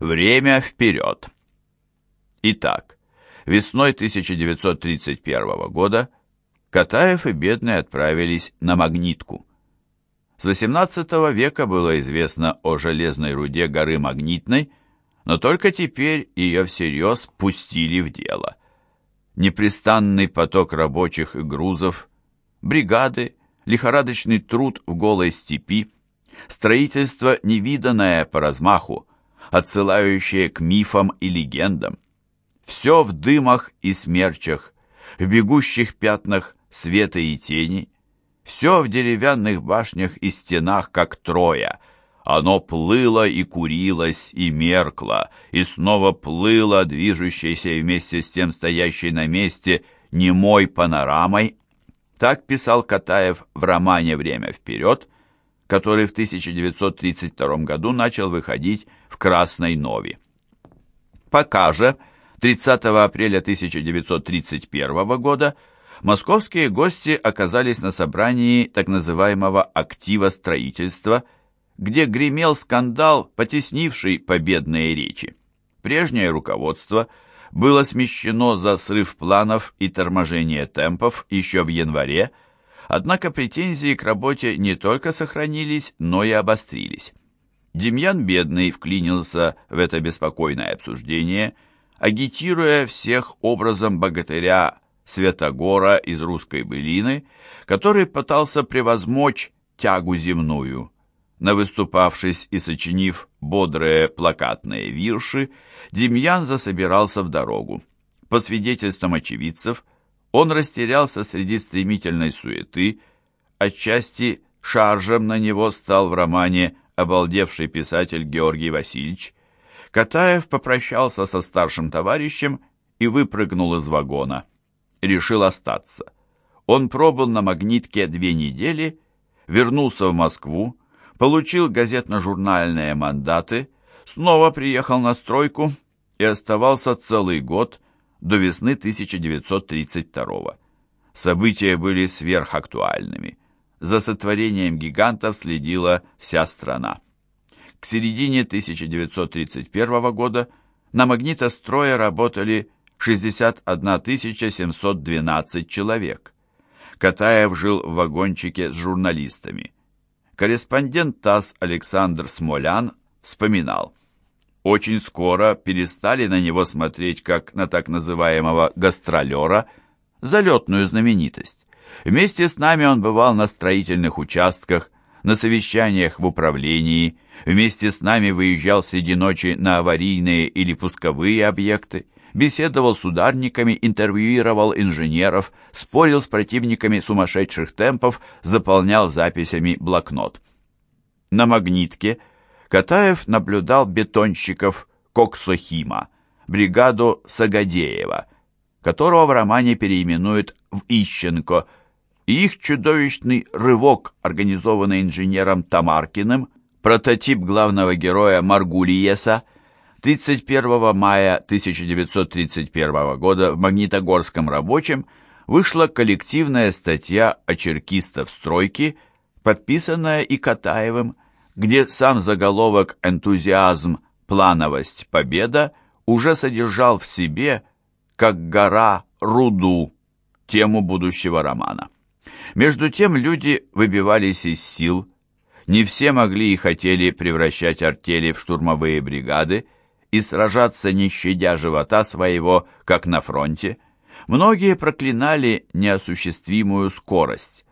Время вперед. Итак, весной 1931 года Катаев и Бедный отправились на Магнитку. С XVIII века было известно о железной руде горы Магнитной, но только теперь ее всерьез пустили в дело. Непрестанный поток рабочих и грузов, бригады, лихорадочный труд в голой степи, строительство невиданное по размаху, отсылающее к мифам и легендам. Все в дымах и смерчах, в бегущих пятнах света и тени, все в деревянных башнях и стенах, как троя. Оно плыло и курилось, и меркло, и снова плыло, движущейся вместе с тем стоящей на месте немой панорамой. Так писал Катаев в романе «Время вперед», который в 1932 году начал выходить в Красной Нове. Пока же 30 апреля 1931 года московские гости оказались на собрании так называемого «актива строительства», где гремел скандал, потеснивший победные речи. Прежнее руководство было смещено за срыв планов и торможение темпов еще в январе, однако претензии к работе не только сохранились, но и обострились. Демьян Бедный вклинился в это беспокойное обсуждение, агитируя всех образом богатыря Святогора из русской былины, который пытался превозмочь тягу земную. Навыступавшись и сочинив бодрые плакатные вирши, Демьян засобирался в дорогу. По свидетельствам очевидцев, он растерялся среди стремительной суеты, отчасти шаржем на него стал в романе обалдевший писатель Георгий Васильевич. Катаев попрощался со старшим товарищем и выпрыгнул из вагона. Решил остаться. Он пробыл на магнитке две недели, вернулся в Москву, получил газетно-журнальные мандаты, снова приехал на стройку и оставался целый год до весны 1932 События были сверхактуальными за сотворением гигантов следила вся страна. К середине 1931 года на магнитострое работали 61 712 человек. Катаев жил в вагончике с журналистами. Корреспондент ТАСС Александр Смолян вспоминал, «Очень скоро перестали на него смотреть как на так называемого гастролера, залетную знаменитость. Вместе с нами он бывал на строительных участках, на совещаниях в управлении, вместе с нами выезжал среди ночи на аварийные или пусковые объекты, беседовал с ударниками, интервьюировал инженеров, спорил с противниками сумасшедших темпов, заполнял записями блокнот. На магнитке Катаев наблюдал бетонщиков Коксохима, бригаду Сагадеева, которого в романе переименуют в Ищенко – и их чудовищный рывок, организованный инженером Тамаркиным, прототип главного героя Маргулиеса, 31 мая 1931 года в Магнитогорском рабочем вышла коллективная статья о черкистов стройки, подписанная и Катаевым, где сам заголовок «Энтузиазм, плановость, победа» уже содержал в себе, как гора, руду, тему будущего романа. Между тем люди выбивались из сил, не все могли и хотели превращать артели в штурмовые бригады и сражаться, не щадя живота своего, как на фронте. Многие проклинали неосуществимую скорость.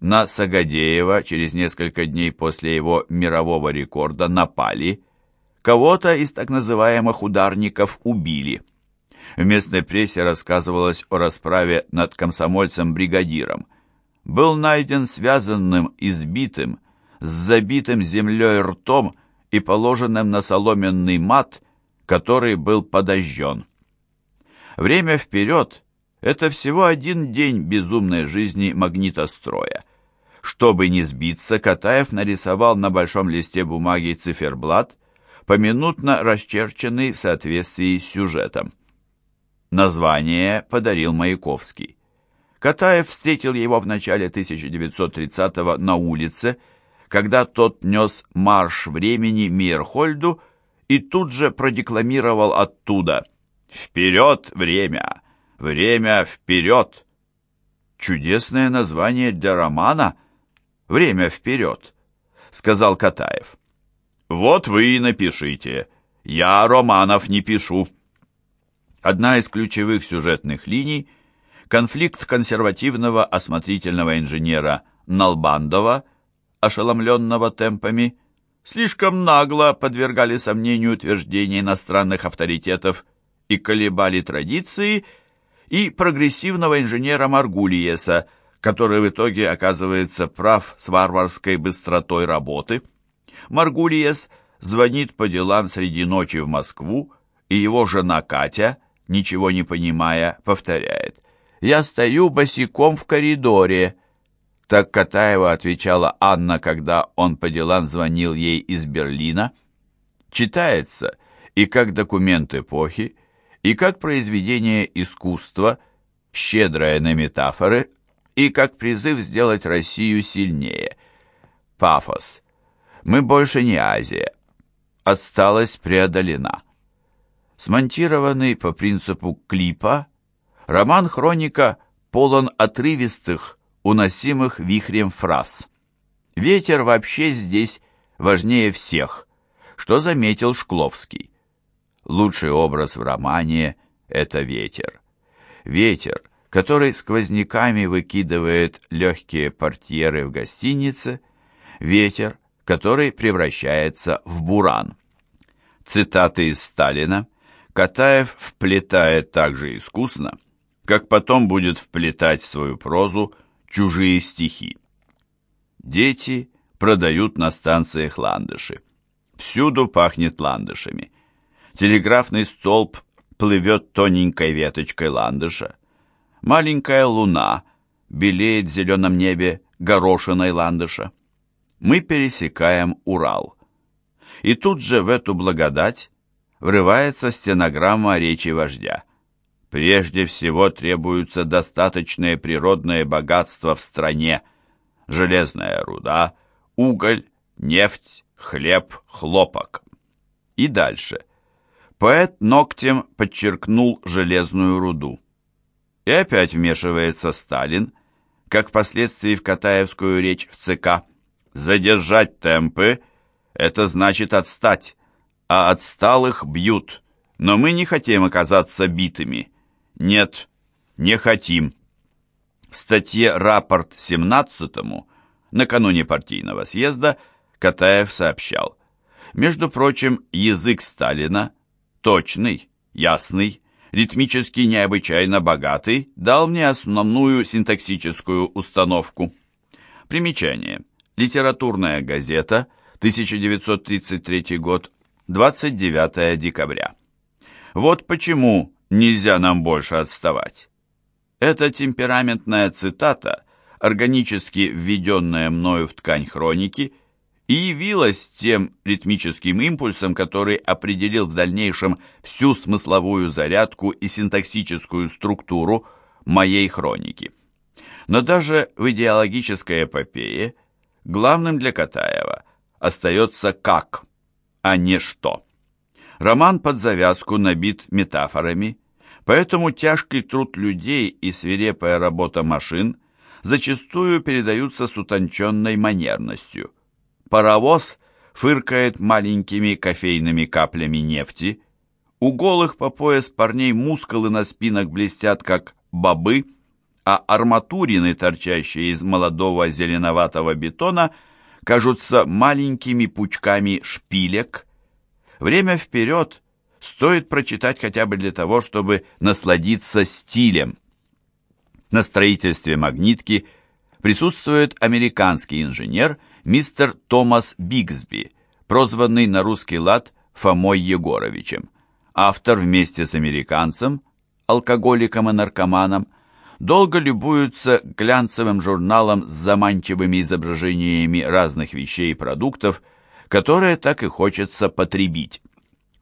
На Сагадеева через несколько дней после его мирового рекорда напали. Кого-то из так называемых ударников убили. В местной прессе рассказывалось о расправе над комсомольцем-бригадиром был найден связанным, избитым, с забитым землей ртом и положенным на соломенный мат, который был подожжен. Время вперед — это всего один день безумной жизни магнитостроя. Чтобы не сбиться, Катаев нарисовал на большом листе бумаги циферблат, поминутно расчерченный в соответствии с сюжетом. Название подарил Маяковский. Катаев встретил его в начале 1930-го на улице, когда тот нес марш времени Мейерхольду и тут же продекламировал оттуда «Вперед, время! Время вперед!» Чудесное название для романа «Время вперед», — сказал Катаев. «Вот вы и напишите. Я романов не пишу». Одна из ключевых сюжетных линий – конфликт консервативного осмотрительного инженера Налбандова, ошеломленного темпами, слишком нагло подвергали сомнению утверждения иностранных авторитетов и колебали традиции, и прогрессивного инженера Маргулиеса, который в итоге оказывается прав с варварской быстротой работы. Маргулиес звонит по делам среди ночи в Москву, и его жена Катя, ничего не понимая, повторяет «Я стою босиком в коридоре», так Катаева отвечала Анна, когда он по делам звонил ей из Берлина. Читается и как документ эпохи, и как произведение искусства, щедрое на метафоры, и как призыв сделать Россию сильнее. Пафос. Мы больше не Азия. Отсталость преодолена. Смонтированный по принципу клипа, роман «Хроника» полон отрывистых, уносимых вихрем фраз. Ветер вообще здесь важнее всех, что заметил Шкловский. Лучший образ в романе — это ветер. Ветер, который сквозняками выкидывает легкие портьеры в гостинице, ветер, который превращается в буран. Цитаты из Сталина Катаев вплетает так же искусно, как потом будет вплетать в свою прозу чужие стихи. Дети продают на станциях ландыши. Всюду пахнет ландышами. Телеграфный столб плывет тоненькой веточкой ландыша. Маленькая луна белеет в зеленом небе горошиной ландыша. Мы пересекаем Урал. И тут же в эту благодать врывается стенограмма речи вождя. Прежде всего требуются достаточные природные богатства в стране. Железная руда, уголь, нефть, хлеб, хлопок. И дальше. Поэт ногтем подчеркнул железную руду. И опять вмешивается Сталин, как впоследствии в Катаевскую речь в ЦК. Задержать темпы – это значит отстать, а отсталых бьют. Но мы не хотим оказаться битыми. Нет, не хотим. В статье «Рапорт 17-му» накануне партийного съезда Катаев сообщал. Между прочим, язык Сталина, точный, ясный, ритмически необычайно богатый, дал мне основную синтаксическую установку. Примечание. Литературная газета, 1933 год, 29 декабря. Вот почему Нельзя нам больше отставать. Эта темпераментная цитата, органически введенная мною в ткань хроники, и явилась тем ритмическим импульсом, который определил в дальнейшем всю смысловую зарядку и синтаксическую структуру моей хроники. Но даже в идеологической эпопее главным для Катаева остается «как», а не «что». Роман под завязку набит метафорами, Поэтому тяжкий труд людей и свирепая работа машин зачастую передаются с утонченной манерностью. Паровоз фыркает маленькими кофейными каплями нефти, у голых по пояс парней мускулы на спинах блестят, как бобы, а арматурины, торчащие из молодого зеленоватого бетона, кажутся маленькими пучками шпилек. Время вперед стоит прочитать хотя бы для того, чтобы насладиться стилем. На строительстве магнитки присутствует американский инженер мистер Томас Бигсби, прозванный на русский лад Фомой Егоровичем. Автор вместе с американцем, алкоголиком и наркоманом, долго любуются глянцевым журналом с заманчивыми изображениями разных вещей и продуктов, которые так и хочется потребить.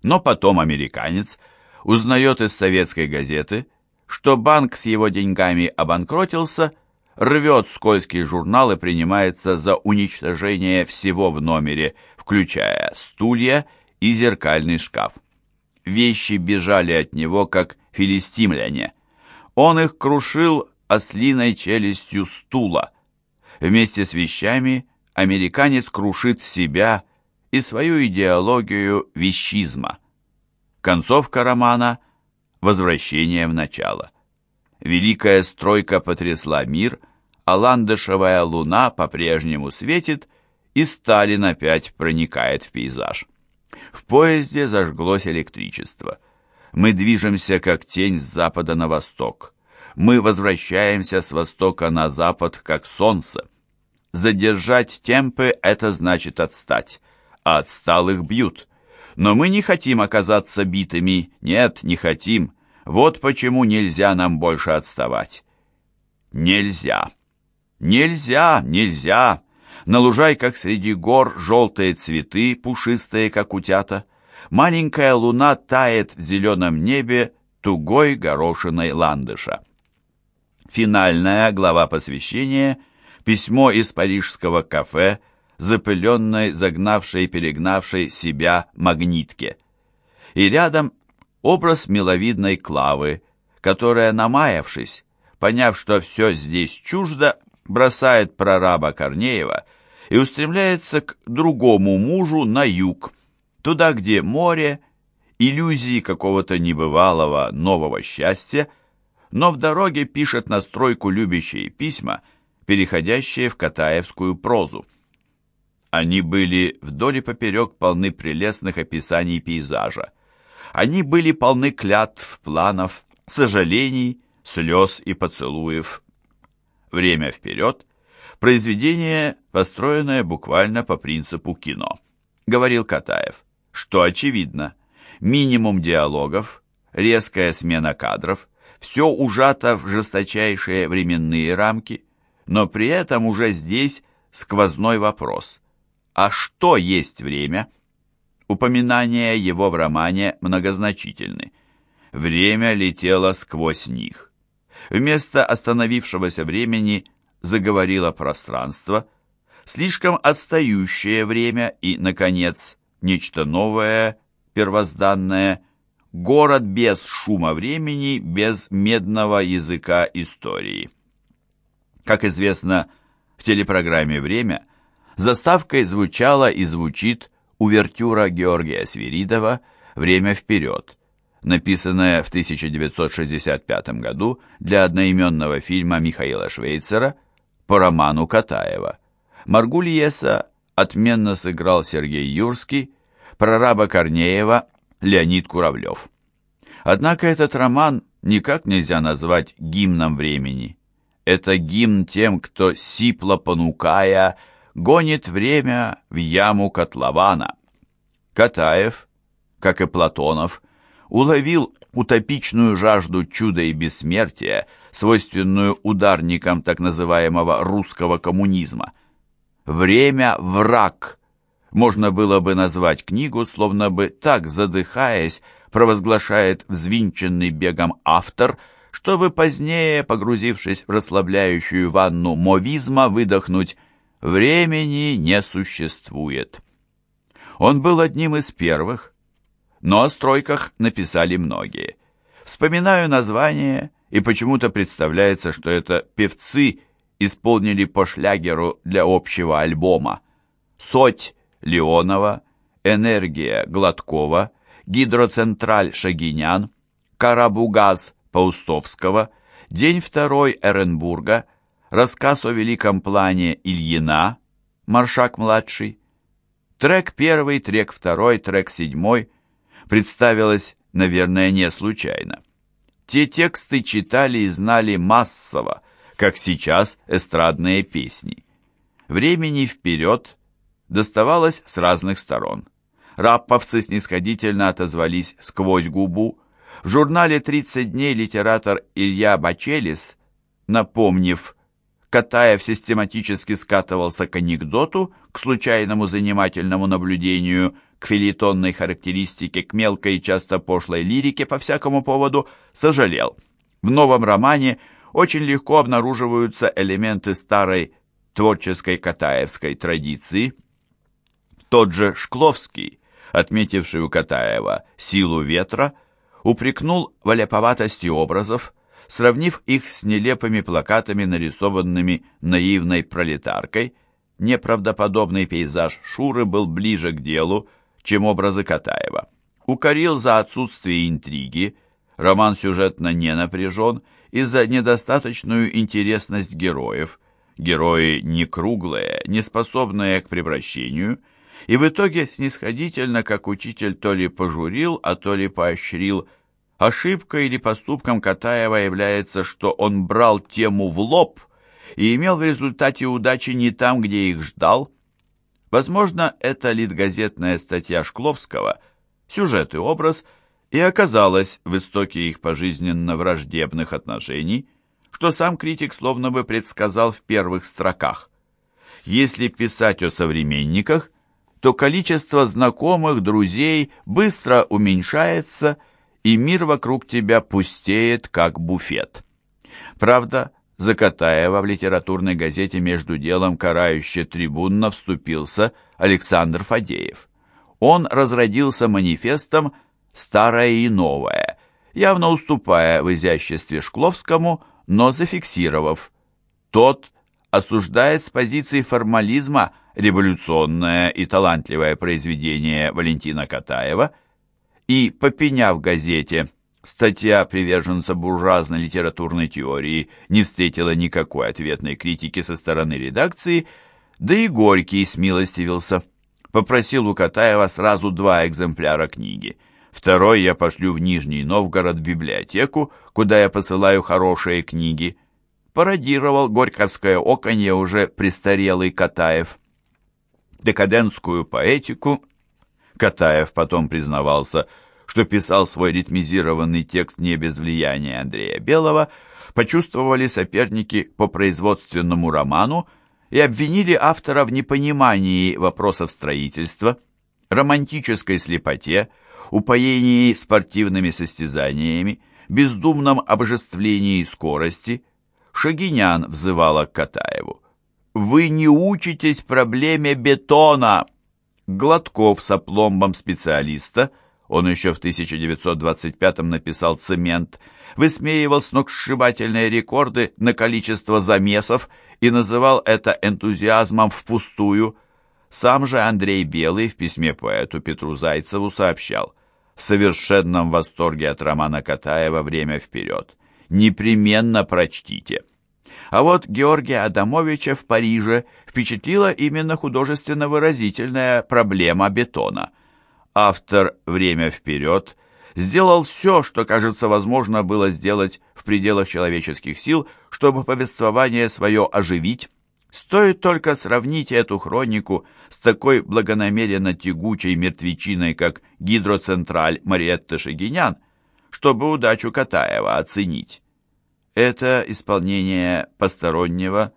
Но потом американец узнает из советской газеты, что банк с его деньгами обанкротился, рвет скользкий журнал и принимается за уничтожение всего в номере, включая стулья и зеркальный шкаф. Вещи бежали от него, как филистимляне. Он их крушил ослиной челюстью стула. Вместе с вещами американец крушит себя и свою идеологию вещизма. Концовка романа «Возвращение в начало». Великая стройка потрясла мир, а ландышевая луна по-прежнему светит, и Сталин опять проникает в пейзаж. В поезде зажглось электричество. Мы движемся, как тень с запада на восток. Мы возвращаемся с востока на запад, как солнце. Задержать темпы – это значит отстать, а отсталых бьют. Но мы не хотим оказаться битыми, нет, не хотим. Вот почему нельзя нам больше отставать. Нельзя. Нельзя, нельзя. На лужайках среди гор желтые цветы, пушистые, как утята. Маленькая луна тает в зеленом небе тугой горошиной ландыша. Финальная глава посвящения – письмо из парижского кафе, запыленной, загнавшей перегнавшей себя магнитке. И рядом образ миловидной Клавы, которая, намаявшись, поняв, что все здесь чуждо, бросает прораба Корнеева и устремляется к другому мужу на юг, туда, где море, иллюзии какого-то небывалого нового счастья, но в дороге пишет на стройку любящие письма, переходящие в катаевскую прозу. Они были вдоль и поперек полны прелестных описаний пейзажа. Они были полны клятв, планов, сожалений, слез и поцелуев. «Время вперед» — произведение, построенное буквально по принципу кино, говорил Катаев, что очевидно. Минимум диалогов, резкая смена кадров, все ужато в жесточайшие временные рамки, но при этом уже здесь сквозной вопрос. А что есть время? Упоминания его в романе многозначительны. Время летело сквозь них. Вместо остановившегося времени заговорило пространство, слишком отстающее время и, наконец, нечто новое, первозданное, город без шума времени, без медного языка истории. Как известно, в телепрограмме «Время» заставкой звучала и звучит увертюра Георгия Свиридова «Время вперед», написанная в 1965 году для одноименного фильма Михаила Швейцера по роману Катаева. Маргульеса отменно сыграл Сергей Юрский, прораба Корнеева Леонид Куравлев. Однако этот роман никак нельзя назвать гимном времени. Это гимн тем, кто, сипло понукая, гонит время в яму котлована. Катаев, как и Платонов, уловил утопичную жажду чуда и бессмертия, свойственную ударникам так называемого русского коммунизма. «Время – враг» можно было бы назвать книгу, словно бы так, задыхаясь, провозглашает взвинченный бегом автор, чтобы позднее, погрузившись в расслабляющую ванну мовизма, выдохнуть «времени не существует». Он был одним из первых, но о стройках написали многие. Вспоминаю название, и почему-то представляется, что это певцы исполнили по шлягеру для общего альбома. «Соть» Леонова, «Энергия» Гладкова, «Гидроцентраль» Шагинян, «Карабугаз» Паустовского, «День второй» Эренбурга, рассказ о великом плане Ильина, Маршак-младший, трек первый, трек второй, трек седьмой – представилось, наверное, не случайно. Те тексты читали и знали массово, как сейчас эстрадные песни. Времени вперед доставалось с разных сторон. Рапповцы снисходительно отозвались сквозь губу. В журнале «30 дней» литератор Илья Бачелис, напомнив, Катаев систематически скатывался к анекдоту, к случайному занимательному наблюдению – к филитонной характеристике, к мелкой и часто пошлой лирике по всякому поводу, сожалел. В новом романе очень легко обнаруживаются элементы старой творческой катаевской традиции. Тот же Шкловский отметивший у Катаева силу ветра, упрекнул в аляповатости образов, сравнив их с нелепыми плакатами, нарисованными наивной пролетаркой, неправдоподобный пейзаж Шуры был ближе к делу, чем образы Катаева. Укорил за отсутствие интриги, роман сюжетно не напряжен, и за недостаточную интересность героев. Герои не круглые, не способные к превращению, и в итоге снисходительно, как учитель то ли пожурил, а то ли поощрил. Ошибкой или поступком Катаева является, что он брал тему в лоб и имел в результате удачи не там, где их ждал. Возможно, это литгазетная статья Шкловского, сюжет и образ, и оказалась в истоке их пожизненно враждебных отношений, что сам критик словно бы предсказал в первых строках. Если писать о современниках, то количество знакомых, друзей быстро уменьшается, и мир вокруг тебя пустеет, как буфет. Правда, Закатаева в литературной газете «Между делом карающе трибунно» вступился Александр Фадеев. Он разродился манифестом «Старое и новое», явно уступая в изяществе Шкловскому, но зафиксировав. Тот осуждает с позиции формализма революционное и талантливое произведение Валентина Катаева и, попеняв в газете Статья приверженца буржуазной литературной теории не встретила никакой ответной критики со стороны редакции, да и Горький смилостивился. Попросил у Катаева сразу два экземпляра книги. Второй я пошлю в Нижний Новгород в библиотеку, куда я посылаю хорошие книги. Пародировал горьковское оконье уже престарелый Катаев. Декадентскую поэтику Катаев потом признавался – что писал свой ритмизированный текст не без влияния Андрея Белого, почувствовали соперники по производственному роману и обвинили автора в непонимании вопросов строительства, романтической слепоте, упоении спортивными состязаниями, бездумном обожествлении скорости. Шагинян взывала к Катаеву. «Вы не учитесь проблеме бетона!» Гладков с опломбом специалиста – он еще в 1925-м написал «Цемент», высмеивал сногсшибательные рекорды на количество замесов и называл это энтузиазмом впустую. Сам же Андрей Белый в письме поэту Петру Зайцеву сообщал «В совершенном восторге от романа Катаева «Время вперед». Непременно прочтите». А вот Георгия Адамовича в Париже впечатлила именно художественно-выразительная проблема бетона – автор «Время вперед» сделал все, что, кажется, возможно было сделать в пределах человеческих сил, чтобы повествование свое оживить. Стоит только сравнить эту хронику с такой благонамеренно тягучей мертвечиной, как гидроцентраль Мариетты Шагинян, чтобы удачу Катаева оценить. Это исполнение постороннего,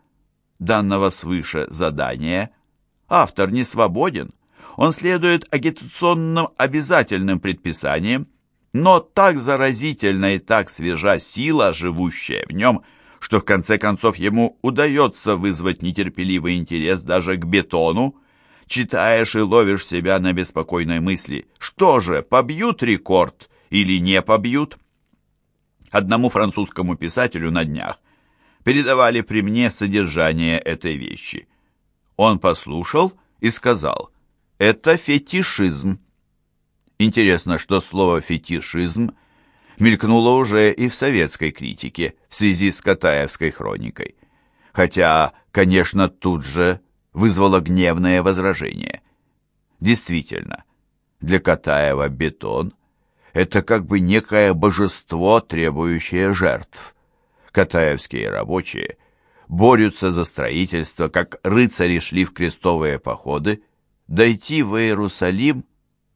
данного свыше задания. Автор не свободен, он следует агитационным обязательным предписаниям, но так заразительна и так свежа сила, живущая в нем, что в конце концов ему удается вызвать нетерпеливый интерес даже к бетону. Читаешь и ловишь себя на беспокойной мысли, что же, побьют рекорд или не побьют? Одному французскому писателю на днях передавали при мне содержание этой вещи. Он послушал и сказал, это фетишизм. Интересно, что слово «фетишизм» мелькнуло уже и в советской критике в связи с Катаевской хроникой. Хотя, конечно, тут же вызвало гневное возражение. Действительно, для Катаева бетон – это как бы некое божество, требующее жертв. Катаевские рабочие борются за строительство, как рыцари шли в крестовые походы – дойти в Иерусалим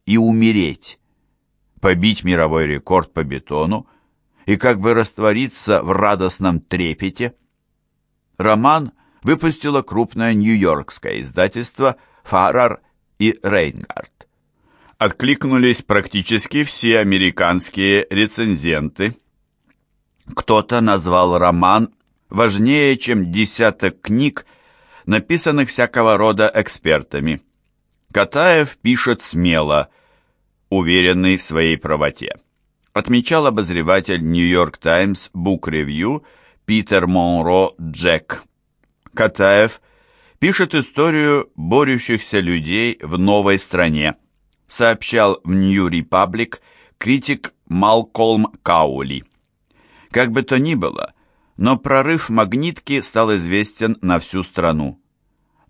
и умереть, побить мировой рекорд по бетону и как бы раствориться в радостном трепете. Роман выпустило крупное нью-йоркское издательство «Фарар» и «Рейнгард». Откликнулись практически все американские рецензенты. Кто-то назвал роман важнее, чем десяток книг, написанных всякого рода экспертами. Катаев пишет смело, уверенный в своей правоте. Отмечал обозреватель Нью-Йорк Таймс Review Питер Монро Джек. Катаев пишет историю борющихся людей в новой стране, сообщал в New Republic критик Малкольм Каули. Как бы то ни было, но прорыв магнитки стал известен на всю страну.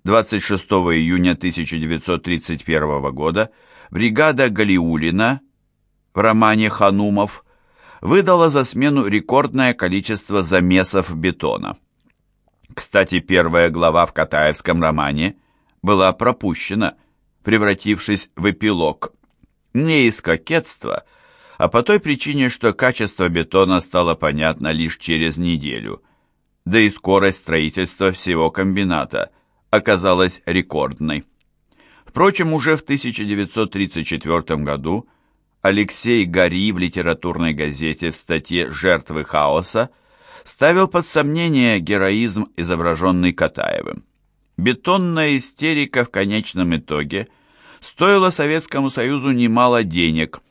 26 июня 1931 года бригада Галиулина в романе «Ханумов» выдала за смену рекордное количество замесов бетона. Кстати, первая глава в Катаевском романе была пропущена, превратившись в эпилог. Не из кокетства, а по той причине, что качество бетона стало понятно лишь через неделю, да и скорость строительства всего комбината оказалась рекордной. Впрочем, уже в 1934 году Алексей Гори в литературной газете в статье «Жертвы хаоса» ставил под сомнение героизм, изображенный Катаевым. Бетонная истерика в конечном итоге стоила Советскому Союзу немало денег,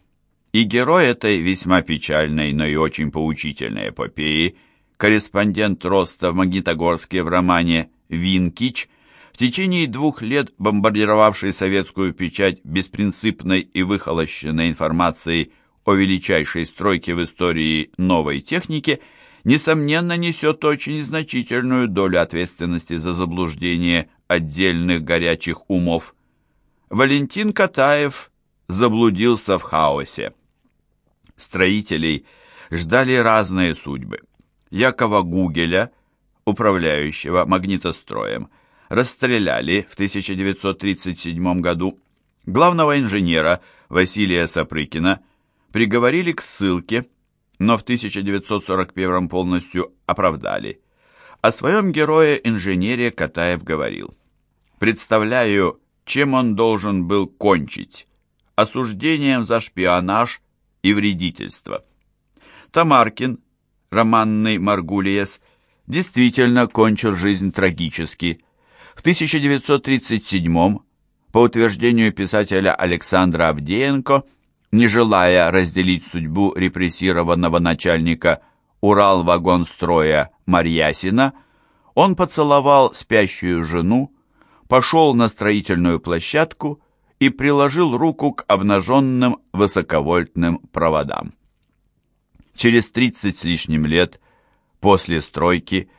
и герой этой весьма печальной, но и очень поучительной эпопеи, корреспондент Роста в Магнитогорске в романе «Винкич», в течение двух лет бомбардировавший советскую печать беспринципной и выхолощенной информацией о величайшей стройке в истории новой техники, несомненно несет очень значительную долю ответственности за заблуждение отдельных горячих умов. Валентин Катаев заблудился в хаосе. Строителей ждали разные судьбы. Якова Гугеля, управляющего магнитостроем, расстреляли в 1937 году. Главного инженера Василия Сапрыкина приговорили к ссылке, но в 1941 полностью оправдали. О своем герое-инженере Катаев говорил. «Представляю, чем он должен был кончить. Осуждением за шпионаж и вредительство». Тамаркин, романный Маргулиес, действительно кончил жизнь трагически – в 1937 по утверждению писателя Александра Авдеенко, не желая разделить судьбу репрессированного начальника Уралвагонстроя Марьясина, он поцеловал спящую жену, пошел на строительную площадку и приложил руку к обнаженным высоковольтным проводам. Через 30 с лишним лет после стройки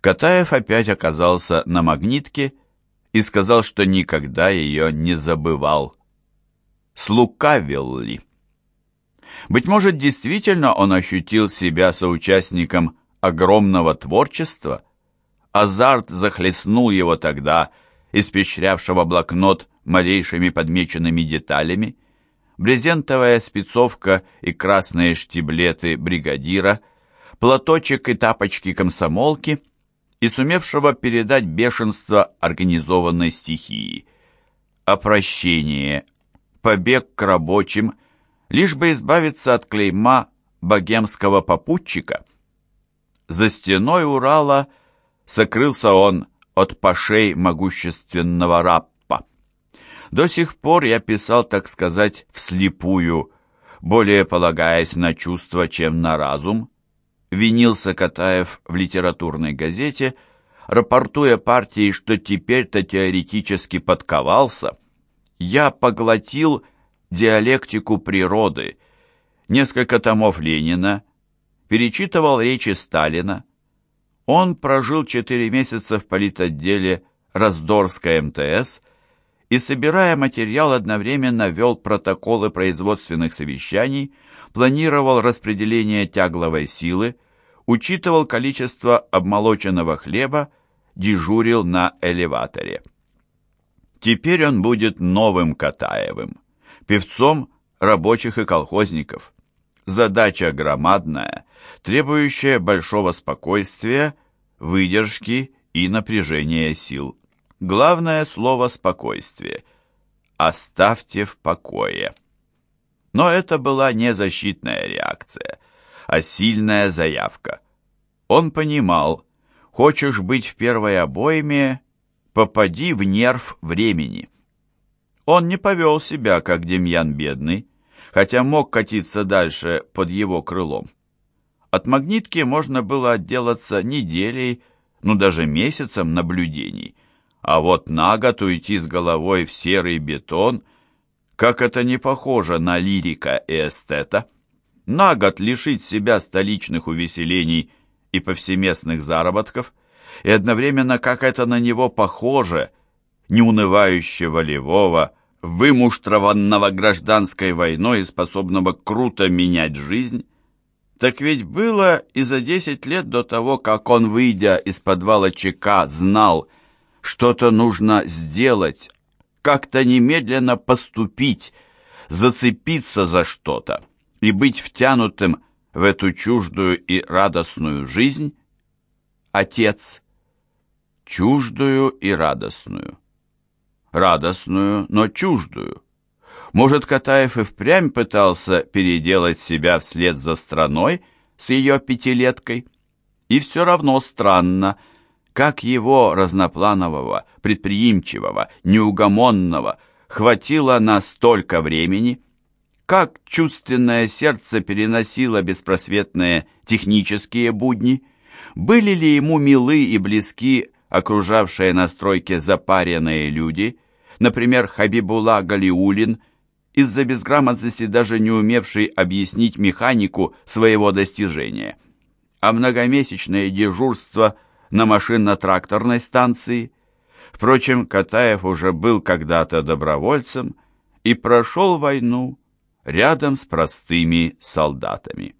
Катаев опять оказался на магнитке и сказал, что никогда ее не забывал. Слукавил ли? Быть может, действительно он ощутил себя соучастником огромного творчества? Азарт захлестнул его тогда, испещрявшего блокнот малейшими подмеченными деталями. Брезентовая спецовка и красные штиблеты бригадира, платочек и тапочки комсомолки — и сумевшего передать бешенство организованной стихии. Опрощение, побег к рабочим, лишь бы избавиться от клейма богемского попутчика. За стеной Урала сокрылся он от пашей могущественного раппа. До сих пор я писал, так сказать, вслепую, более полагаясь на чувства, чем на разум, винился Катаев в литературной газете, рапортуя партии, что теперь-то теоретически подковался. Я поглотил диалектику природы, несколько томов Ленина, перечитывал речи Сталина. Он прожил четыре месяца в политотделе Раздорской МТС и, собирая материал, одновременно вел протоколы производственных совещаний, планировал распределение тягловой силы, учитывал количество обмолоченного хлеба, дежурил на элеваторе. Теперь он будет новым Катаевым, певцом рабочих и колхозников. Задача громадная, требующая большого спокойствия, выдержки и напряжения сил. Главное слово «спокойствие». «Оставьте в покое». Но это была не защитная реакция, а сильная заявка. Он понимал, хочешь быть в первой обойме, попади в нерв времени. Он не повел себя, как Демьян Бедный, хотя мог катиться дальше под его крылом. От магнитки можно было отделаться неделей, ну даже месяцем наблюдений, а вот на год уйти с головой в серый бетон, как это не похоже на лирика и эстета, на год лишить себя столичных увеселений и повсеместных заработков, и одновременно как это на него похоже, неунывающе волевого, вымуштрованного гражданской войной способного круто менять жизнь, так ведь было и за десять лет до того, как он, выйдя из подвала ЧК, знал, что-то нужно сделать, как-то немедленно поступить, зацепиться за что-то и быть втянутым в эту чуждую и радостную жизнь? Отец. Чуждую и радостную. Радостную, но чуждую. Может, Катаев и впрямь пытался переделать себя вслед за страной с ее пятилеткой? И все равно странно, как его разнопланового, предприимчивого, неугомонного хватило на столько времени, как чувственное сердце переносило беспросветные технические будни, были ли ему милы и близки окружавшие на стройке запаренные люди, например, Хабибула Галиулин – из-за безграмотности даже не умевший объяснить механику своего достижения. А многомесячное дежурство на машинно-тракторной станции. Впрочем, Катаев уже был когда-то добровольцем и прошел войну рядом с простыми солдатами.